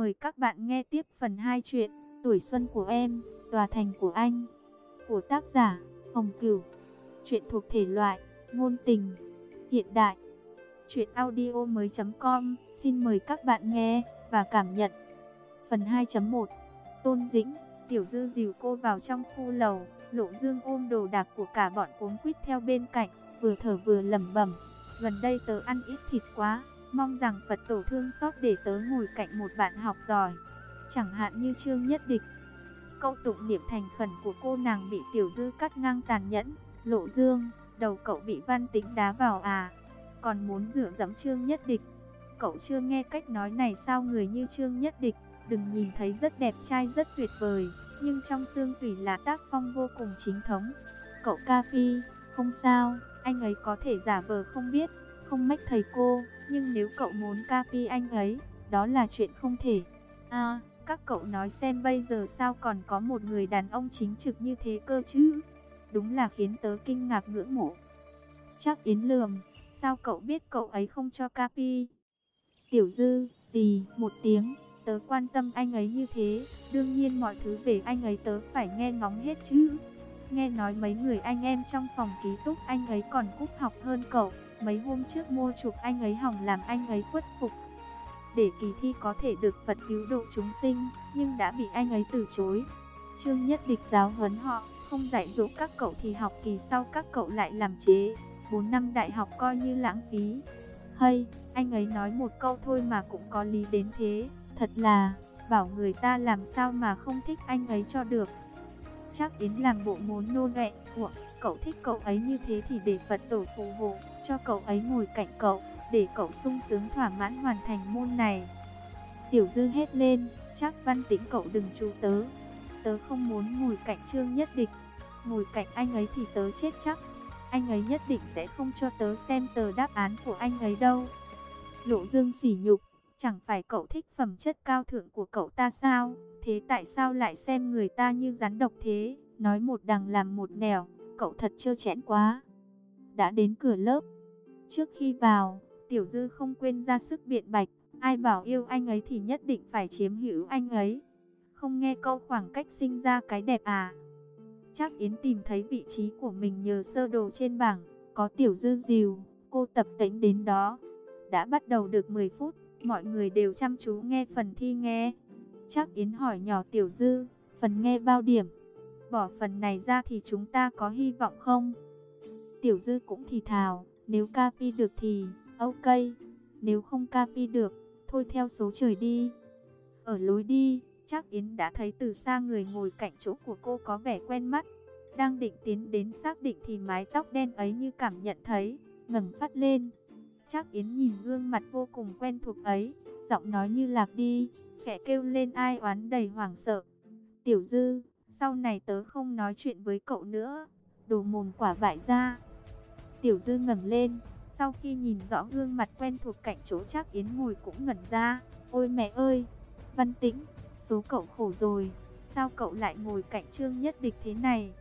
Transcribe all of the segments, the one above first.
Mời các bạn nghe tiếp phần 2 chuyện Tuổi xuân của em, tòa thành của anh Của tác giả Hồng Cửu. Chuyện thuộc thể loại Ngôn tình Hiện đại. Chuyện audio mới com Xin mời các bạn nghe và cảm nhận. Phần 2.1 Tôn Dĩnh Tiểu Dư dìu cô vào trong khu lầu Lộ Dương ôm đồ đạc của cả bọn cuống quýt theo bên cạnh Vừa thở vừa lẩm bẩm. Gần đây tớ ăn ít thịt quá. Mong rằng Phật tổ thương xót để tớ ngồi cạnh một bạn học giỏi. Chẳng hạn như Trương Nhất Địch. Câu tụng niệm thành khẩn của cô nàng bị Tiểu Dư cắt ngang tàn nhẫn Lộ Dương, đầu cậu bị văn tính đá vào à. Còn muốn rửa dẫm Trương Nhất Địch. Cậu chưa nghe cách nói này sao người như Trương Nhất Địch. Đừng nhìn thấy rất đẹp trai rất tuyệt vời Nhưng trong xương tủy là tác phong vô cùng chính thống. Cậu ca phi, không sao Anh ấy có thể giả vờ không biết Không mách thầy cô. Nhưng nếu cậu muốn copy anh ấy Đó là chuyện không thể. À các cậu nói xem bây giờ sao còn có một người đàn ông chính trực như thế cơ chứ? Đúng là khiến tớ kinh ngạc ngưỡng mộ. Chắc Yến lườm Sao cậu biết cậu ấy không cho copy? Tiểu dư, gì, một tiếng Tớ quan tâm anh ấy như thế Đương nhiên mọi thứ về anh ấy tớ phải nghe ngóng hết chứ. Nghe nói mấy người anh em trong phòng ký túc anh ấy còn cúp học hơn cậu. Mấy hôm trước mua chụp anh ấy hỏng làm anh ấy khuất phục. Để kỳ thi có thể được Phật cứu độ chúng sinh Nhưng đã bị anh ấy từ chối. Trương Nhất Địch giáo huấn họ Không dạy dỗ các cậu thì học kỳ sau các cậu lại làm chế. 4 năm đại học coi như lãng phí. Hay, anh ấy nói một câu thôi mà cũng có lý đến thế. Thật là, bảo người ta làm sao mà không thích anh ấy cho được. Chắc Yến làm bộ muốn nô ọe, của cậu thích cậu ấy như thế thì để Phật tổ phù hộ, cho cậu ấy ngồi cạnh cậu, để cậu sung sướng thỏa mãn hoàn thành môn này. Tiểu dư hết lên, chắc văn tĩnh cậu đừng chú tớ. Tớ không muốn ngồi cạnh trương nhất địch, ngồi cạnh anh ấy thì tớ chết chắc. Anh ấy nhất định sẽ không cho tớ xem tờ đáp án của anh ấy đâu. Lộ dương sỉ nhục, Chẳng phải cậu thích phẩm chất cao thượng của cậu ta sao? Thế tại sao lại xem người ta như rắn độc thế? Nói một đằng làm một nẻo, cậu thật trơ chẽn quá. Đã đến cửa lớp. Trước khi vào, Tiểu Dư không quên ra sức biện bạch. Ai bảo yêu anh ấy thì nhất định phải chiếm hữu anh ấy. Không nghe câu khoảng cách sinh ra cái đẹp à? Chắc Yến tìm thấy vị trí của mình nhờ sơ đồ trên bảng. Có Tiểu Dư dìu, cô tập tĩnh đến đó. Đã bắt đầu được 10 phút, Mọi người đều chăm chú nghe phần thi nghe. Chắc Yến hỏi nhỏ Tiểu Dư, phần nghe bao điểm? Bỏ phần này ra thì chúng ta có hy vọng không? Tiểu Dư cũng thì thào, nếu capi được thì, ok. Nếu không capi được, thôi theo số trời đi. Ở lối đi, chắc Yến đã thấy từ xa người ngồi cạnh chỗ của cô có vẻ quen mắt. Đang định tiến đến xác định thì mái tóc đen ấy như cảm nhận thấy, ngẩng phát lên. Chắc Yến nhìn gương mặt vô cùng quen thuộc ấy, giọng nói như lạc đi, khẽ kêu lên ai oán đầy hoảng sợ. Tiểu Dư, sau này tớ không nói chuyện với cậu nữa, đồ mồm quả vại ra. Tiểu Dư ngẩng lên, sau khi nhìn rõ gương mặt quen thuộc cạnh chỗ chắc Yến ngồi cũng ngẩn ra. Ôi mẹ ơi, Văn Tĩnh, số cậu khổ rồi, sao cậu lại ngồi cạnh Trương Nhất Địch thế này?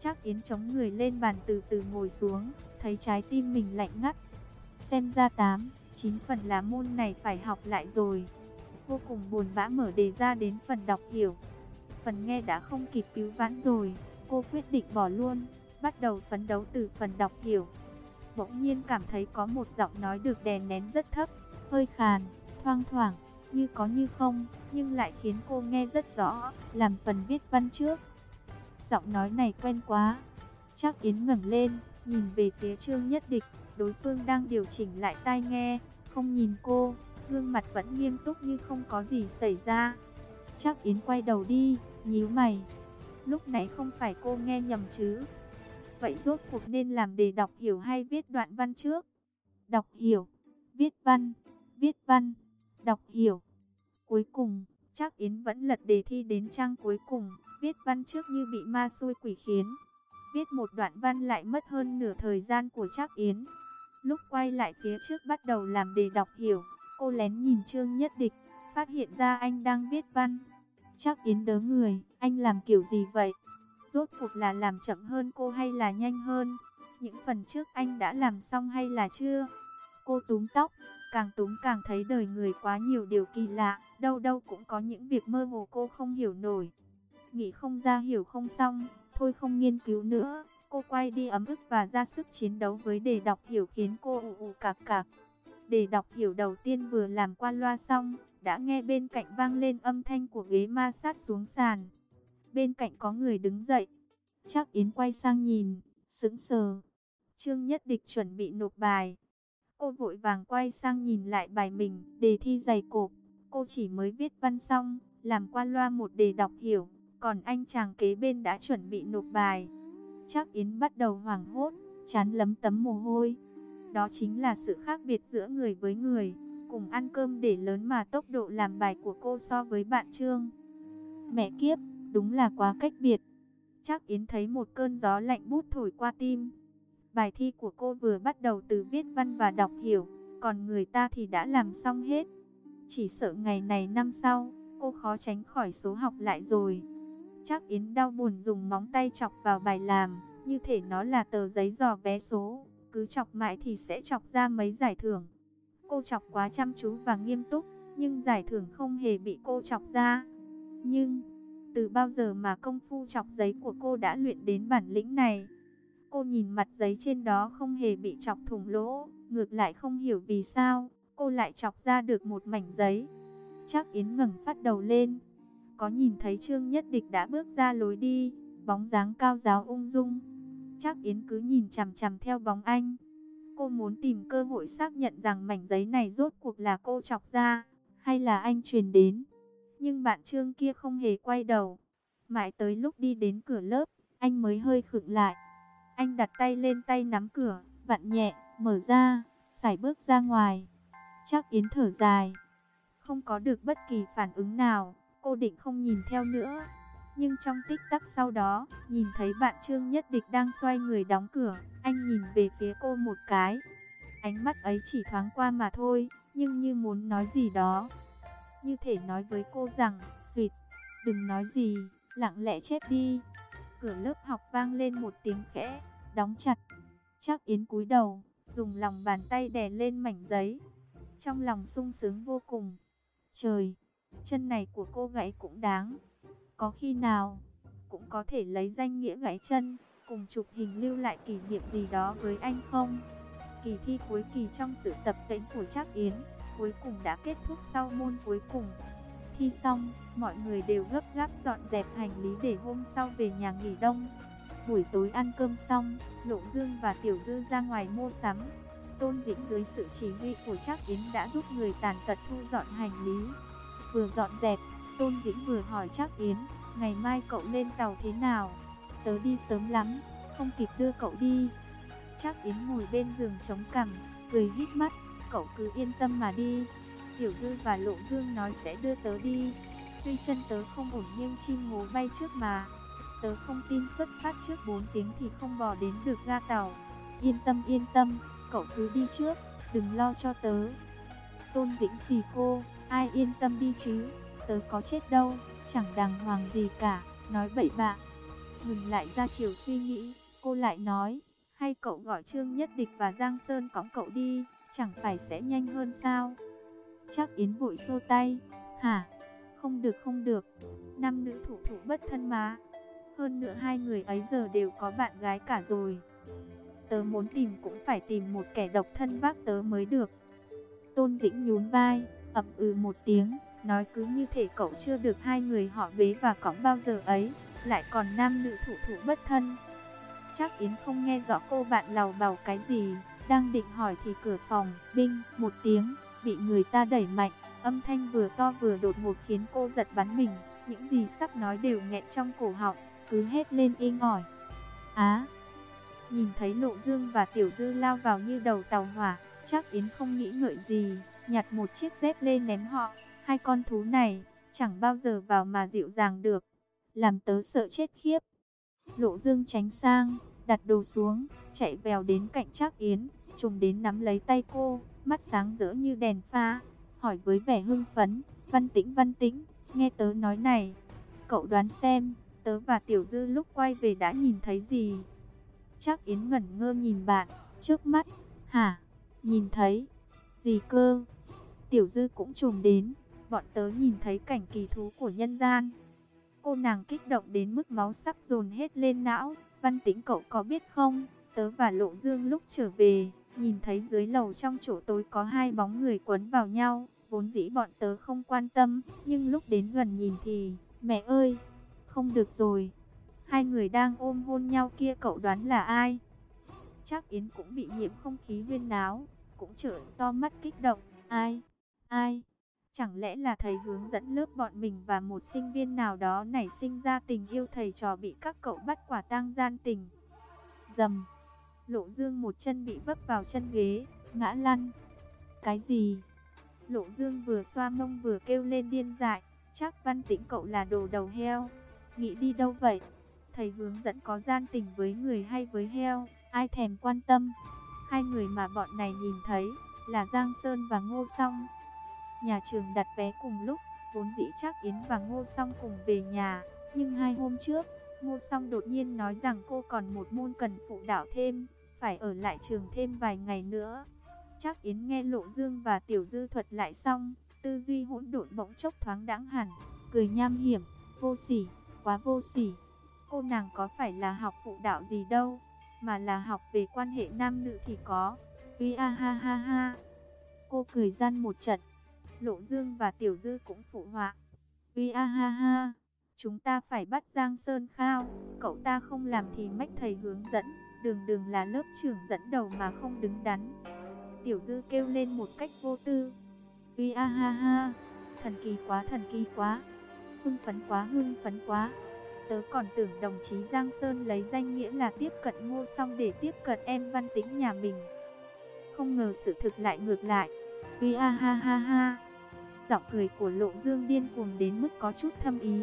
Chắc Yến chống người lên bàn từ từ ngồi xuống, thấy trái tim mình lạnh ngắt, Xem ra 8, 9 phần lá môn này phải học lại rồi. Vô cùng buồn bã mở đề ra đến phần đọc hiểu. Phần nghe đã không kịp cứu vãn rồi, cô quyết định bỏ luôn, bắt đầu phấn đấu từ phần đọc hiểu. Bỗng nhiên cảm thấy có một giọng nói được đè nén rất thấp, hơi khàn, thoang thoảng, như có như không, nhưng lại khiến cô nghe rất rõ, làm phần viết văn trước. Giọng nói này quen quá. Chắc Yến ngẩng lên, nhìn về phía Trương Nhất Địch, đối phương đang điều chỉnh lại tai nghe, không nhìn cô, gương mặt vẫn nghiêm túc như không có gì xảy ra. Chắc Yến quay đầu đi, nhíu mày. Lúc nãy không phải cô nghe nhầm chứ? Vậy rốt cuộc nên làm đề đọc hiểu hay viết đoạn văn trước? Đọc hiểu, viết văn, viết văn, đọc hiểu. Cuối cùng, chắc Yến vẫn lật đề thi đến trang cuối cùng, viết văn trước như bị ma xui quỷ khiến. Viết một đoạn văn lại mất hơn nửa thời gian của chắc Yến. Lúc quay lại phía trước bắt đầu làm đề đọc hiểu, cô lén nhìn Trương Nhất Địch, phát hiện ra anh đang viết văn. Chắc Yến đớ người, anh làm kiểu gì vậy? Rốt cuộc là làm chậm hơn cô hay là nhanh hơn? Những phần trước anh đã làm xong hay là chưa? Cô túm tóc, càng túm càng thấy đời người quá nhiều điều kỳ lạ, đâu đâu cũng có những việc mơ hồ cô không hiểu nổi. Nghĩ không ra hiểu không xong, thôi không nghiên cứu nữa. Cô quay đi ấm ức và ra sức chiến đấu với đề đọc hiểu khiến cô ù ù cạc cạc. Đề đọc hiểu đầu tiên vừa làm qua loa xong, đã nghe bên cạnh vang lên âm thanh của ghế ma sát xuống sàn. Bên cạnh có người đứng dậy. Chắc Yến quay sang nhìn, sững sờ. Trương Nhất Địch chuẩn bị nộp bài. Cô vội vàng quay sang nhìn lại bài mình, đề thi dày cộp. Cô chỉ mới viết văn xong, làm qua loa một đề đọc hiểu, còn anh chàng kế bên đã chuẩn bị nộp bài. Chắc Yến bắt đầu hoảng hốt, chán lấm tấm mồ hôi. Đó chính là sự khác biệt giữa người với người. Cùng ăn cơm để lớn mà tốc độ làm bài của cô so với bạn Trương. Mẹ kiếp, đúng là quá cách biệt. Chắc Yến thấy một cơn gió lạnh bút thổi qua tim. Bài thi của cô vừa bắt đầu từ viết văn và đọc hiểu, còn người ta thì đã làm xong hết. Chỉ sợ ngày này năm sau, cô khó tránh khỏi số học lại rồi. Chắc Yến đau buồn dùng móng tay chọc vào bài làm, như thể nó là tờ giấy dò vé số, cứ chọc mãi thì sẽ chọc ra mấy giải thưởng. Cô chọc quá chăm chú và nghiêm túc, nhưng giải thưởng không hề bị cô chọc ra. Nhưng, từ bao giờ mà công phu chọc giấy của cô đã luyện đến bản lĩnh này? Cô nhìn mặt giấy trên đó không hề bị chọc thủng lỗ, ngược lại không hiểu vì sao, cô lại chọc ra được một mảnh giấy. Chắc Yến ngẩng phát đầu lên, có nhìn thấy Trương Nhất Địch đã bước ra lối đi, bóng dáng cao giáo ung dung. Chắc Yến cứ nhìn chằm chằm theo bóng anh. Cô muốn tìm cơ hội xác nhận rằng mảnh giấy này rốt cuộc là cô chọc ra, hay là anh truyền đến. Nhưng bạn Trương kia không hề quay đầu. Mãi tới lúc đi đến cửa lớp, anh mới hơi khựng lại. Anh đặt tay lên tay nắm cửa, vặn nhẹ, mở ra, sải bước ra ngoài. Chắc Yến thở dài. Không có được bất kỳ phản ứng nào, cô định không nhìn theo nữa. Nhưng trong tích tắc sau đó, nhìn thấy bạn Trương Nhất Địch đang xoay người đóng cửa, anh nhìn về phía cô một cái. Ánh mắt ấy chỉ thoáng qua mà thôi, nhưng như muốn nói gì đó. Như thể nói với cô rằng, suyệt, đừng nói gì, lặng lẽ chép đi. Cửa lớp học vang lên một tiếng khẽ, đóng chặt. Chắc Yến cúi đầu, dùng lòng bàn tay đè lên mảnh giấy. Trong lòng sung sướng vô cùng. Trời, chân này của cô gãy cũng đáng. Có khi nào, cũng có thể lấy danh nghĩa gãy chân, cùng chụp hình lưu lại kỷ niệm gì đó với anh không? Kỳ thi cuối kỳ trong sự tập tễnh của Trác Yến, cuối cùng đã kết thúc sau môn cuối cùng. Thi xong, mọi người đều gấp gáp dọn dẹp hành lý để hôm sau về nhà nghỉ đông. Buổi tối ăn cơm xong, Lộ Dương và Tiểu Dư ra ngoài mua sắm. Tôn Dĩnh dưới sự chỉ huy của Trác Yến đã giúp người tàn tật thu dọn hành lý. Vừa dọn dẹp, Tôn Dĩnh vừa hỏi Trác Yến, ngày mai cậu lên tàu thế nào? Tớ đi sớm lắm, không kịp đưa cậu đi. Trác Yến ngồi bên giường chống cằm, cười hít mắt, cậu cứ yên tâm mà đi. Tiểu Dư và Lộ Dương nói sẽ đưa tớ đi. Tuy chân tớ không ổn nhưng chim ngố bay trước mà. Tớ không tin xuất phát trước 4 tiếng thì không bò đến được ga tàu. Yên tâm yên tâm, cậu cứ đi trước, đừng lo cho tớ. Tôn Dĩnh xì cô, ai yên tâm đi chứ, tớ có chết đâu, chẳng đàng hoàng gì cả, nói bậy bạ. Ngừng lại ra chiều suy nghĩ, cô lại nói, hay cậu gọi Trương Nhất Địch và Giang Sơn cõng cậu đi, chẳng phải sẽ nhanh hơn sao? Chắc Yến vội xô tay, hả? Không được không được, nam nữ thủ thủ bất thân mà. Hơn nữa hai người ấy giờ đều có bạn gái cả rồi. Tớ muốn tìm cũng phải tìm một kẻ độc thân vác tớ mới được. Tôn Dĩnh nhún vai, ậm ừ một tiếng, nói cứ như thể cậu chưa được hai người họ bế và cõng bao giờ ấy, lại còn nam nữ thủ thủ bất thân. Chắc Yến không nghe rõ cô bạn lào bào cái gì, đang định hỏi thì cửa phòng, binh, một tiếng, bị người ta đẩy mạnh, âm thanh vừa to vừa đột ngột khiến cô giật bắn mình, những gì sắp nói đều nghẹn trong cổ họng, cứ hét lên inh ỏi. Á! nhìn thấy Lộ Dương và Tiểu Dư lao vào như đầu tàu hỏa, chắc Yến không nghĩ ngợi gì, nhặt một chiếc dép lên ném họ. Hai con thú này, chẳng bao giờ vào mà dịu dàng được, làm tớ sợ chết khiếp. Lộ Dương tránh sang, đặt đồ xuống, chạy vèo đến cạnh Trác Yến, trùng đến nắm lấy tay cô, mắt sáng rỡ như đèn pha, hỏi với vẻ hưng phấn, "Văn Tĩnh, Văn Tĩnh, nghe tớ nói này, cậu đoán xem, tớ và Tiểu Dư lúc quay về đã nhìn thấy gì?" Trác Yến ngẩn ngơ nhìn bạn, trước mắt, "Hả? Nhìn thấy?" Gì cơ? Tiểu dư cũng trùng đến, bọn tớ nhìn thấy cảnh kỳ thú của nhân gian. Cô nàng kích động đến mức máu sắp dồn hết lên não. Văn tĩnh cậu có biết không, tớ và Lộ Dương lúc trở về, nhìn thấy dưới lầu trong chỗ tối có hai bóng người quấn vào nhau. Vốn dĩ bọn tớ không quan tâm, nhưng lúc đến gần nhìn thì, mẹ ơi, không được rồi. Hai người đang ôm hôn nhau kia cậu đoán là ai? Chắc Yến cũng bị nhiễm không khí huyên náo, cũng trợn to mắt kích động. Ai? Ai? Chẳng lẽ là thầy hướng dẫn lớp bọn mình và một sinh viên nào đó nảy sinh ra tình yêu thầy trò bị các cậu bắt quả tang gian tình? Dầm! Lộ Dương một chân bị vấp vào chân ghế, ngã lăn. Cái gì? Lộ Dương vừa xoa mông vừa kêu lên điên dại, chắc văn tĩnh cậu là đồ đầu heo. Nghĩ đi đâu vậy? Thầy hướng dẫn có gian tình với người hay với heo, ai thèm quan tâm. Hai người mà bọn này nhìn thấy là Giang Sơn và Ngô Song. Nhà trường đặt vé cùng lúc, vốn dĩ chắc Yến và Ngô Song cùng về nhà, nhưng hai hôm trước, Ngô Song đột nhiên nói rằng cô còn một môn cần phụ đạo thêm, phải ở lại trường thêm vài ngày nữa. Chắc Yến nghe Lộ Dương và Tiểu Dư thuật lại xong, tư duy hỗn độn bỗng chốc thoáng đãng hẳn, cười nham hiểm, vô sỉ, quá vô sỉ. Cô nàng có phải là học phụ đạo gì đâu, mà là học về quan hệ nam nữ thì có. Uy a ha ha ha. Cô cười gian một trận. Lộ Dương và Tiểu Dư cũng phụ họa. Uy a ha ha. Chúng ta phải bắt Giang Sơn Khao, cậu ta không làm thì mách thầy hướng dẫn, đường đường là lớp trưởng dẫn đầu mà không đứng đắn. Tiểu Dư kêu lên một cách vô tư. Uy a ha ha, thần kỳ quá thần kỳ quá, hưng phấn quá hưng phấn quá. Tớ còn tưởng đồng chí Giang Sơn lấy danh nghĩa là tiếp cận ngô xong để tiếp cận em văn tính nhà mình. Không ngờ sự thực lại ngược lại. Uy a ha ha ha. Giọng cười của Lộ Dương điên cuồng đến mức có chút thâm ý.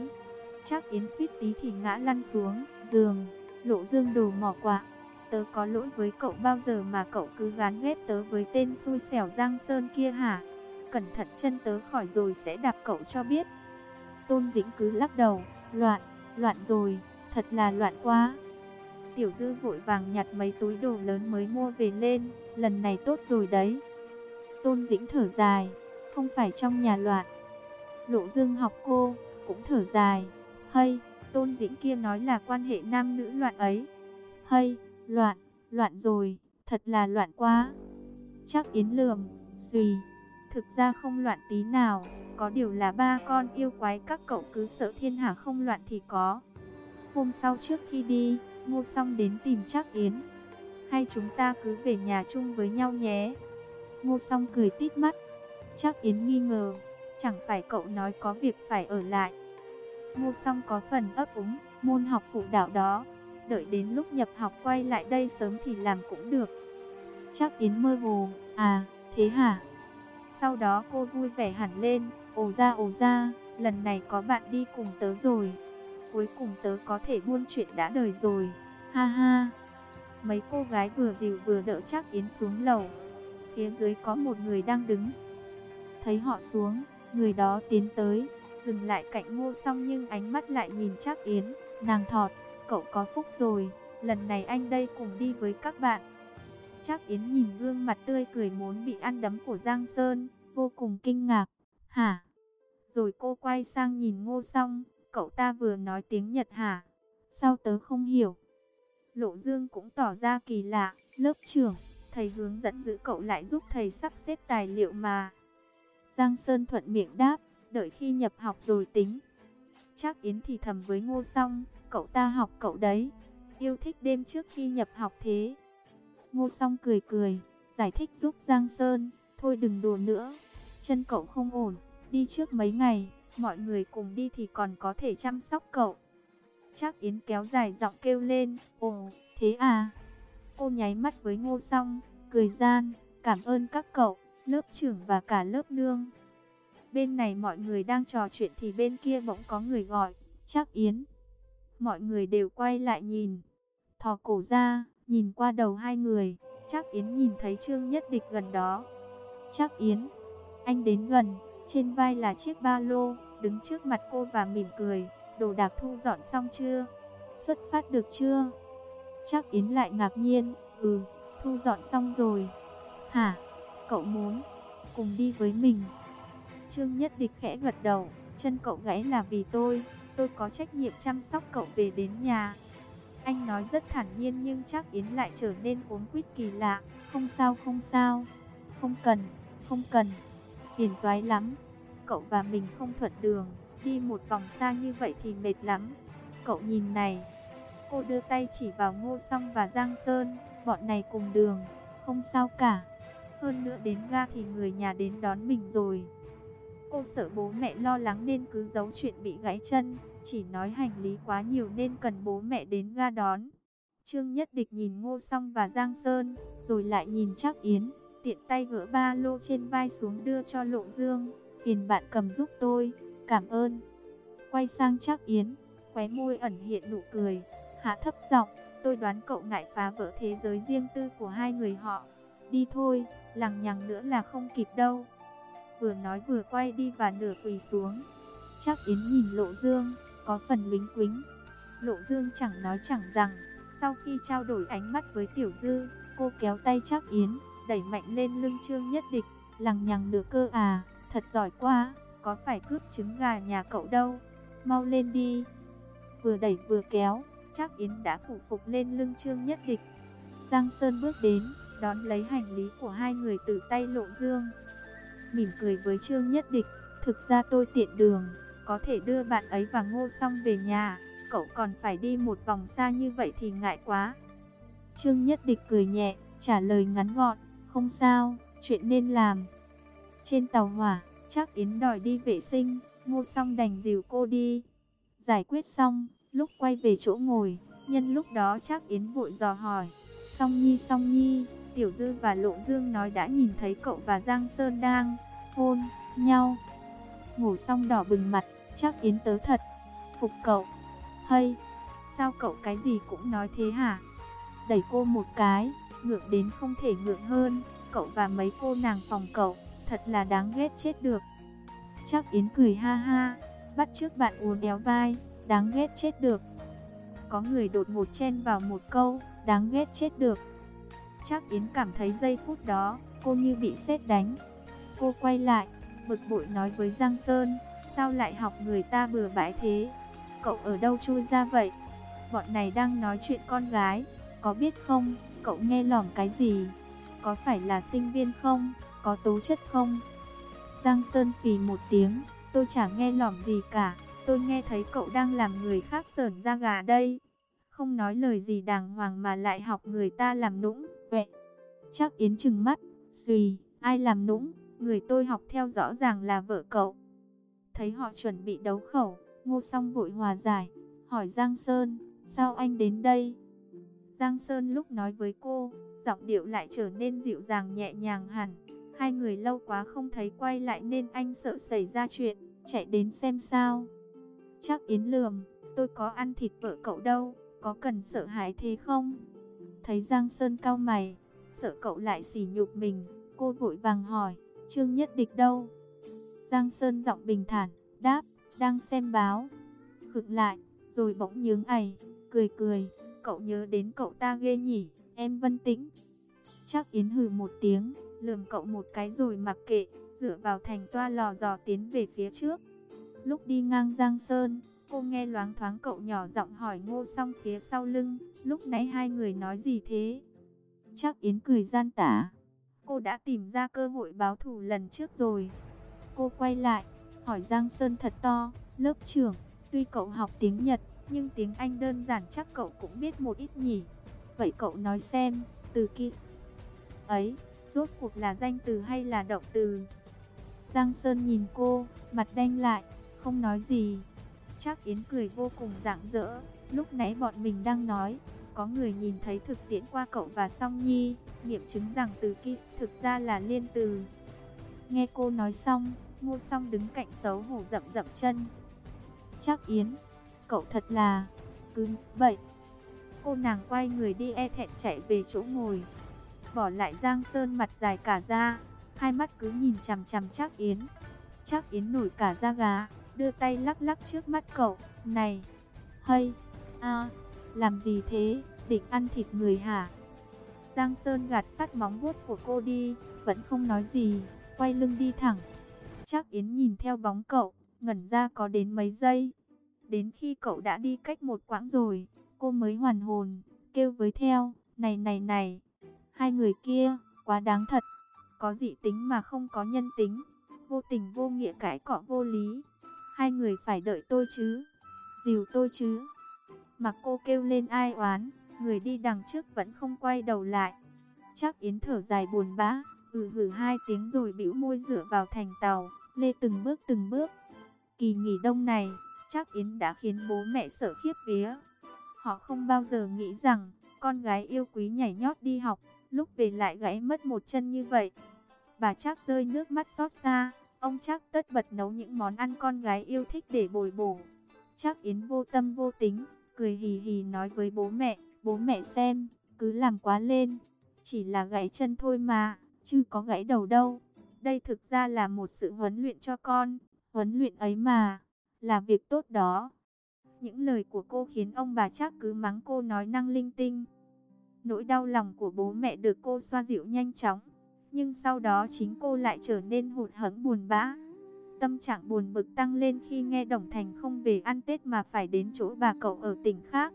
Chắc Yến suýt tí thì ngã lăn xuống giường. Lộ Dương đồ mỏ quạ. Tớ có lỗi với cậu bao giờ mà cậu cứ gán ghép tớ với tên xui xẻo Giang Sơn kia hả? Cẩn thận chân tớ khỏi rồi sẽ đạp cậu cho biết. Tôn Dĩnh cứ lắc đầu, loạn, loạn rồi, thật là loạn quá. Tiểu dư vội vàng nhặt mấy túi đồ lớn mới mua về lên, lần này tốt rồi đấy. Tôn Dĩnh thở dài, không phải trong nhà loạn. Lộ Dương học cô, cũng thở dài. Hay, Tôn Dĩnh kia nói là quan hệ nam nữ loạn ấy. Hay, loạn, loạn rồi, thật là loạn quá. Chắc Yến lườm, suy. thực ra không loạn tí nào, có điều là ba con yêu quái các cậu cứ sợ thiên hạ không loạn thì có. Hôm sau trước khi đi, Ngô Song đến tìm chắc Yến. Hay chúng ta cứ về nhà chung với nhau nhé. Ngô Song cười tít mắt. Chắc Yến nghi ngờ, chẳng phải cậu nói có việc phải ở lại. Ngô Song có phần ấp úng, môn học phụ đạo đó. Đợi đến lúc nhập học quay lại đây sớm thì làm cũng được. Chắc Yến mơ hồ, à, thế hả? Sau đó cô vui vẻ hẳn lên, ồ ra ồ ra, lần này có bạn đi cùng tớ rồi. Cuối cùng tớ có thể buôn chuyện đã đời rồi, ha ha. Mấy cô gái vừa dìu vừa đỡ chắc Yến xuống lầu. Phía dưới có một người đang đứng. Thấy họ xuống, người đó tiến tới, dừng lại cạnh ngô Song nhưng ánh mắt lại nhìn chắc Yến. Nàng thọt, cậu có phúc rồi, lần này anh đây cùng đi với các bạn. Chắc Yến nhìn gương mặt tươi cười muốn bị ăn đấm của Giang Sơn, vô cùng kinh ngạc. Hả? Rồi cô quay sang nhìn ngô Song, cậu ta vừa nói tiếng Nhật hả? Sao tớ không hiểu? Lộ Dương cũng tỏ ra kỳ lạ, lớp trưởng, thầy hướng dẫn giữ cậu lại giúp thầy sắp xếp tài liệu mà. Giang Sơn thuận miệng đáp, đợi khi nhập học rồi tính. Chắc Yến thì thầm với Ngô Song, cậu ta học cậu đấy, yêu thích đêm trước khi nhập học thế. Ngô Song cười cười, giải thích giúp Giang Sơn, thôi đừng đùa nữa, chân cậu không ổn, đi trước mấy ngày, mọi người cùng đi thì còn có thể chăm sóc cậu. Chắc Yến kéo dài giọng kêu lên, ồ, thế à? Cô nháy mắt với Ngô Song, cười gian, cảm ơn các cậu, lớp trưởng và cả lớp nương. Bên này mọi người đang trò chuyện thì bên kia bỗng có người gọi, chắc Yến. Mọi người đều quay lại nhìn, thò cổ ra, nhìn qua đầu hai người, chắc Yến nhìn thấy Trương Nhất Địch gần đó. Chắc Yến, anh đến gần, trên vai là chiếc ba lô, đứng trước mặt cô và mỉm cười, đồ đạc thu dọn xong chưa? Xuất phát được chưa? Chắc Yến lại ngạc nhiên, ừ, thu dọn xong rồi. Hả? Cậu muốn? cùng đi với mình. Trương Nhất Địch khẽ gật đầu, chân cậu gãy là vì tôi, tôi có trách nhiệm chăm sóc cậu về đến nhà. Anh nói rất thản nhiên nhưng chắc Yến lại trở nên uống quýt kỳ lạ, không sao không sao, không cần, không cần, phiền toái lắm, cậu và mình không thuận đường, đi một vòng xa như vậy thì mệt lắm. Cậu nhìn này, cô đưa tay chỉ vào Ngô Song và Giang Sơn, bọn này cùng đường, không sao cả. Hơn nữa đến ga thì người nhà đến đón mình rồi. Cô sợ bố mẹ lo lắng nên cứ giấu chuyện bị gãy chân, chỉ nói hành lý quá nhiều nên cần bố mẹ đến ga đón. Trương Nhất Địch nhìn Ngô Song và Giang Sơn, rồi lại nhìn Trác Yến, tiện tay gỡ ba lô trên vai xuống đưa cho Lộ Dương, phiền bạn cầm giúp tôi, cảm ơn. Quay sang Trác Yến, khóe môi ẩn hiện nụ cười, hạ thấp giọng, tôi đoán cậu ngại phá vỡ thế giới riêng tư của hai người họ. Đi thôi, lằng nhằng nữa là không kịp đâu. Vừa nói vừa quay đi và nửa quỳ xuống. chắc Yến nhìn Lộ Dương, có phần lính quính. Lộ Dương chẳng nói chẳng rằng, sau khi trao đổi ánh mắt với Tiểu Dư, cô kéo tay Trác Yến, đẩy mạnh lên lưng Trương Nhất Địch, lằng nhằng nửa cơ à, thật giỏi quá, có phải cướp trứng gà nhà cậu đâu, mau lên đi. Vừa đẩy vừa kéo, Trác Yến đã phụ phục lên lưng Trương Nhất Địch. Giang Sơn bước đến, đón lấy hành lý của hai người từ tay Lộ Dương. Mỉm cười với Trương Nhất Địch, thực ra tôi tiện đường, có thể đưa bạn ấy và Ngô Song về nhà, cậu còn phải đi một vòng xa như vậy thì ngại quá. Trương Nhất Địch cười nhẹ, trả lời ngắn gọn, không sao, chuyện nên làm. Trên tàu hỏa, chắc Yến đòi đi vệ sinh, Ngô Song đành dìu cô đi. Giải quyết xong, lúc quay về chỗ ngồi, nhân lúc đó chắc Yến vội dò hỏi, Song Nhi Song Nhi, Tiểu Dư và Lộ Dương nói đã nhìn thấy cậu và Giang Sơn đang hôn nhau. Ngủ xong đỏ bừng mặt, chắc Yến tớ thật, phục cậu. Hay, sao cậu cái gì cũng nói thế hả? Đẩy cô một cái, ngượng đến không thể ngượng hơn, cậu và mấy cô nàng phòng cậu, thật là đáng ghét chết được. Chắc Yến cười ha ha, bắt trước bạn uốn éo vai, đáng ghét chết được. Có người đột ngột chen vào một câu, đáng ghét chết được. Chắc Yến cảm thấy giây phút đó, cô như bị sét đánh. Cô quay lại, bực bội nói với Giang Sơn, sao lại học người ta bừa bãi thế? Cậu ở đâu chui ra vậy? Bọn này đang nói chuyện con gái, có biết không, cậu nghe lỏm cái gì? Có phải là sinh viên không? Có tố chất không? Giang Sơn phì một tiếng, tôi chẳng nghe lỏm gì cả, tôi nghe thấy cậu đang làm người khác sởn da gà đây. Không nói lời gì đàng hoàng mà lại học người ta làm nũng. Chắc Yến chừng mắt, suy, ai làm nũng, người tôi học theo rõ ràng là vợ cậu. Thấy họ chuẩn bị đấu khẩu, ngô song vội hòa giải, hỏi Giang Sơn, sao anh đến đây? Giang Sơn lúc nói với cô, giọng điệu lại trở nên dịu dàng nhẹ nhàng hẳn. Hai người lâu quá không thấy quay lại nên anh sợ xảy ra chuyện, chạy đến xem sao. Chắc Yến lườm, tôi có ăn thịt vợ cậu đâu, có cần sợ hãi thế không? Thấy Giang Sơn cao mày, sợ cậu lại sỉ nhục mình, cô vội vàng hỏi, Trương Nhất Địch đâu? Giang Sơn giọng bình thản, đáp, đang xem báo. Khựng lại, rồi bỗng nhướng ảy, cười cười, cậu nhớ đến cậu ta ghê nhỉ, em Vân Tĩnh. Chắc Yến hừ một tiếng, lườm cậu một cái rồi mặc kệ, dựa vào thành toa lò dò tiến về phía trước. Lúc đi ngang Giang Sơn, cô nghe loáng thoáng cậu nhỏ giọng hỏi ngô song phía sau lưng, lúc nãy hai người nói gì thế? Chắc Yến cười gian tả. Cô đã tìm ra cơ hội báo thù lần trước rồi. Cô quay lại, hỏi Giang Sơn thật to, lớp trưởng, tuy cậu học tiếng Nhật, nhưng tiếng Anh đơn giản chắc cậu cũng biết một ít nhỉ. Vậy cậu nói xem, từ kiss ấy, rốt cuộc là danh từ hay là động từ? Giang Sơn nhìn cô, mặt đanh lại, không nói gì. Chắc Yến cười vô cùng rạng rỡ, lúc nãy bọn mình đang nói, có người nhìn thấy thực tiễn qua cậu và Song Nhi, nghiệm chứng rằng từ kiss thực ra là liên từ. Nghe cô nói xong, Ngô Song đứng cạnh xấu hổ rậm rậm chân. Chắc Yến, cậu thật là cứ vậy. Cô nàng quay người đi e thẹn chạy về chỗ ngồi, bỏ lại Giang Sơn mặt dài cả ra, hai mắt cứ nhìn chằm chằm Trác Yến. Trác Yến nổi cả da gà, đưa tay lắc lắc trước mắt cậu, "Này, hay, a, làm gì thế, định ăn thịt người hả?" Giang Sơn gạt phát móng vuốt của cô đi, vẫn không nói gì, quay lưng đi thẳng. Chắc Yến nhìn theo bóng cậu, ngẩn ra có đến mấy giây. Đến khi cậu đã đi cách một quãng rồi, cô mới hoàn hồn, kêu với theo, này này này, hai người kia, quá đáng thật, có dị tính mà không có nhân tính, vô tình vô nghĩa cãi cọ vô lý, hai người phải đợi tôi chứ, dìu tôi chứ. Mặc cô kêu lên ai oán, người đi đằng trước vẫn không quay đầu lại. Chắc Yến thở dài buồn bã, ừ hử hai tiếng rồi bĩu môi dựa vào thành tàu, lê từng bước từng bước. Kỳ nghỉ đông này, chắc Yến đã khiến bố mẹ sợ khiếp vía. Họ không bao giờ nghĩ rằng, con gái yêu quý nhảy nhót đi học, lúc về lại gãy mất một chân như vậy. Bà chắc rơi nước mắt xót xa, ông chắc tất bật nấu những món ăn con gái yêu thích để bồi bổ. Chắc Yến vô tâm vô tính, cười hì hì nói với bố mẹ, bố mẹ xem, cứ làm quá lên, chỉ là gãy chân thôi mà, chứ có gãy đầu đâu. Đây thực ra là một sự huấn luyện cho con, huấn luyện ấy mà, là việc tốt đó. Những lời của cô khiến ông bà chắc cứ mắng cô nói năng linh tinh. Nỗi đau lòng của bố mẹ được cô xoa dịu nhanh chóng, nhưng sau đó chính cô lại trở nên hụt hẫng buồn bã. Tâm trạng buồn bực tăng lên khi nghe Đồng Thành không về ăn Tết mà phải đến chỗ bà cậu ở tỉnh khác.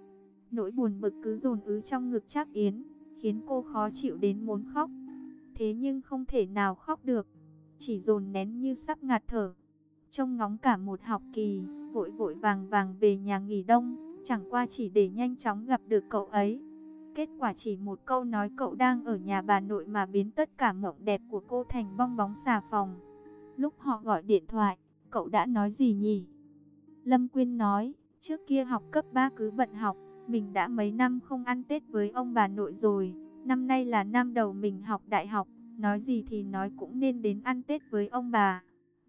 Nỗi buồn bực cứ dồn ứ trong ngực chắc Yến, khiến cô khó chịu đến muốn khóc. Thế nhưng không thể nào khóc được, chỉ dồn nén như sắp ngạt thở. Trông ngóng cả một học kỳ, vội vội vàng vàng về nhà nghỉ đông, chẳng qua chỉ để nhanh chóng gặp được cậu ấy. Kết quả chỉ một câu nói cậu đang ở nhà bà nội mà biến tất cả mộng đẹp của cô thành bong bóng xà phòng. Lúc họ gọi điện thoại, cậu đã nói gì nhỉ? Lâm Quyên nói, trước kia học cấp 3 cứ bận học, mình đã mấy năm không ăn Tết với ông bà nội rồi. Năm nay là năm đầu mình học đại học, nói gì thì nói cũng nên đến ăn Tết với ông bà.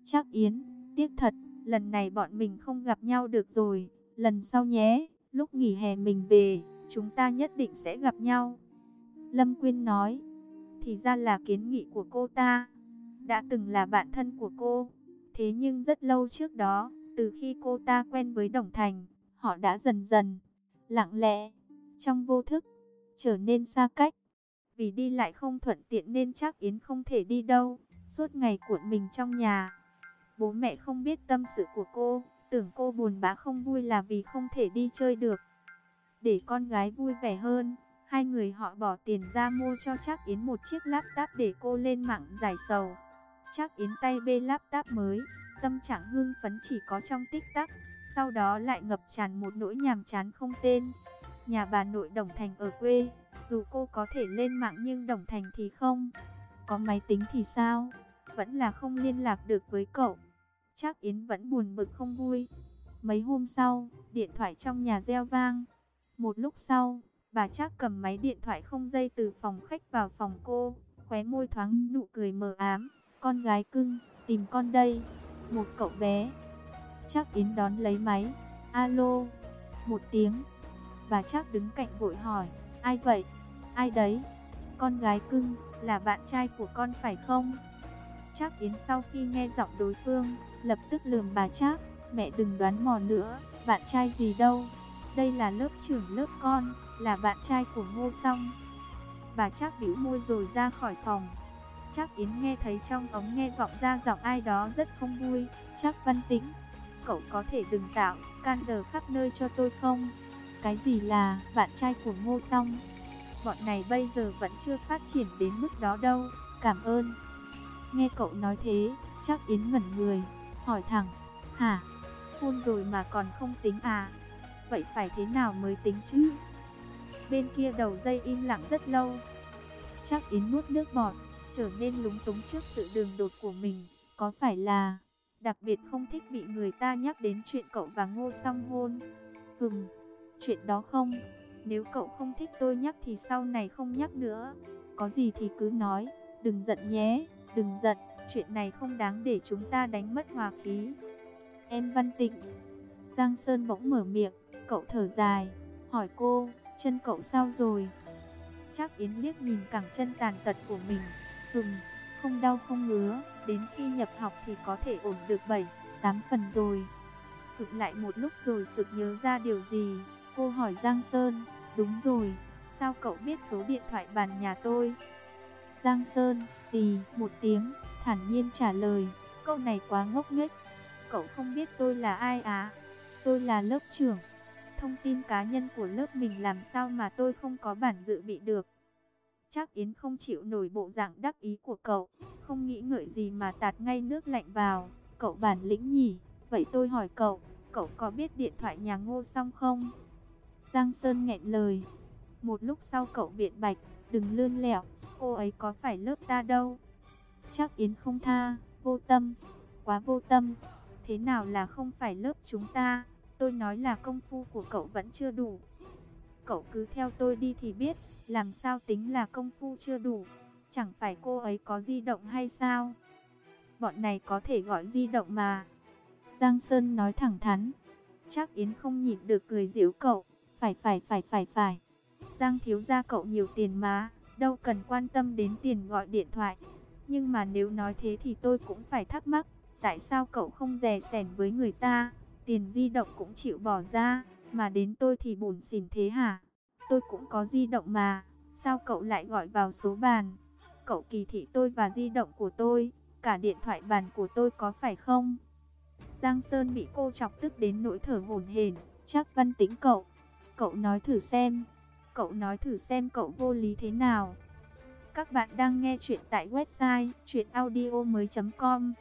Chắc Yến, tiếc thật, lần này bọn mình không gặp nhau được rồi, lần sau nhé, lúc nghỉ hè mình về, chúng ta nhất định sẽ gặp nhau. Lâm Quyên nói, thì ra là kiến nghị của cô ta, đã từng là bạn thân của cô, thế nhưng rất lâu trước đó, từ khi cô ta quen với Đồng Thành, họ đã dần dần, lặng lẽ, trong vô thức, trở nên xa cách. Vì đi lại không thuận tiện nên chắc Yến không thể đi đâu, suốt ngày cuộn mình trong nhà. Bố mẹ không biết tâm sự của cô, tưởng cô buồn bã không vui là vì không thể đi chơi được. Để con gái vui vẻ hơn, hai người họ bỏ tiền ra mua cho chắc Yến một chiếc laptop để cô lên mạng giải sầu. Chắc Yến tay bê laptop mới, tâm trạng hưng phấn chỉ có trong tích tắc, sau đó lại ngập tràn một nỗi nhàm chán không tên. Nhà bà nội Đồng Thành ở quê, dù cô có thể lên mạng nhưng Đồng Thành thì không. Có máy tính thì sao? Vẫn là không liên lạc được với cậu. Chắc Yến vẫn buồn bực không vui. Mấy hôm sau, điện thoại trong nhà reo vang. Một lúc sau, bà chắc cầm máy điện thoại không dây từ phòng khách vào phòng cô, khóe môi thoáng nụ cười mờ ám. Con gái cưng, tìm con đây. Một cậu bé. Chắc Yến đón lấy máy. Alo. Một tiếng. Bà chắc đứng cạnh vội hỏi. Ai vậy? Ai đấy? Con gái cưng, là bạn trai của con phải không? Chắc Yến sau khi nghe giọng đối phương, lập tức lườm bà chắc. Mẹ đừng đoán mò nữa, bạn trai gì đâu. Đây là lớp trưởng lớp con, là bạn trai của Ngô Song. Bà chắc bĩu môi rồi ra khỏi phòng. Chắc Yến nghe thấy trong ống nghe vọng ra giọng ai đó rất không vui. Chắc Văn Tĩnh, cậu có thể đừng tạo scandal khắp nơi cho tôi không? Cái gì là bạn trai của Ngô Song? Bọn này bây giờ vẫn chưa phát triển đến mức đó đâu. Cảm ơn. Nghe cậu nói thế, chắc Yến ngẩn người, hỏi thẳng, hả? Hôn rồi mà còn không tính à? Vậy phải thế nào mới tính chứ? Bên kia đầu dây im lặng rất lâu. Chắc Yến nuốt nước bọt, trở nên lúng túng trước sự đường đột của mình. Có phải là đặc biệt không thích bị người ta nhắc đến chuyện cậu và Ngô Song hôn? Hừm, chuyện đó không? Nếu cậu không thích tôi nhắc thì sau này không nhắc nữa. Có gì thì cứ nói, đừng giận nhé, đừng giận, chuyện này không đáng để chúng ta đánh mất hòa khí. Em Văn Tịnh Giang Sơn bỗng mở miệng, cậu thở dài, hỏi cô, chân cậu sao rồi? Chắc Yến liếc nhìn cẳng chân tàn tật của mình, Ừm, không đau không ngứa, đến khi nhập học thì có thể ổn được 7, 8 phần rồi. Thực lại một lúc rồi sực nhớ ra điều gì, cô hỏi Giang Sơn, đúng rồi, sao cậu biết số điện thoại bàn nhà tôi? Giang Sơn, xì một tiếng, thản nhiên trả lời, câu này quá ngốc nghếch. Cậu không biết tôi là ai á? Tôi là lớp trưởng. Thông tin cá nhân của lớp mình làm sao mà tôi không có bản dự bị được. Chắc Yến không chịu nổi bộ dạng đắc ý của cậu, không nghĩ ngợi gì mà tạt ngay nước lạnh vào. Cậu bản lĩnh nhỉ, vậy tôi hỏi cậu, cậu có biết điện thoại nhà ngô xong không? Giang Sơn nghẹn lời. Một lúc sau cậu biện bạch, đừng lươn lẹo, cô ấy có phải lớp ta đâu. Chắc Yến không tha, vô tâm, quá vô tâm. Thế nào là không phải lớp chúng ta? Tôi nói là công phu của cậu vẫn chưa đủ. Cậu cứ theo tôi đi thì biết, làm sao tính là công phu chưa đủ. Chẳng phải cô ấy có di động hay sao? Bọn này có thể gọi di động mà. Giang Sơn nói thẳng thắn. Chắc Yến không nhịn được cười giễu cậu. Phải phải phải phải phải. Giang thiếu gia cậu nhiều tiền mà, đâu cần quan tâm đến tiền gọi điện thoại. Nhưng mà nếu nói thế thì tôi cũng phải thắc mắc, tại sao cậu không dè sẻn với người ta, tiền di động cũng chịu bỏ ra, mà đến tôi thì bùn xỉn thế hả? Tôi cũng có di động mà, sao cậu lại gọi vào số bàn? Cậu kỳ thị tôi và di động của tôi, cả điện thoại bàn của tôi có phải không? Giang Sơn bị cô chọc tức đến nỗi thở hổn hển, chắc văn tĩnh cậu. Cậu nói thử xem, cậu nói thử xem cậu vô lý thế nào. Các bạn đang nghe chuyện tại website chuyenaudio.com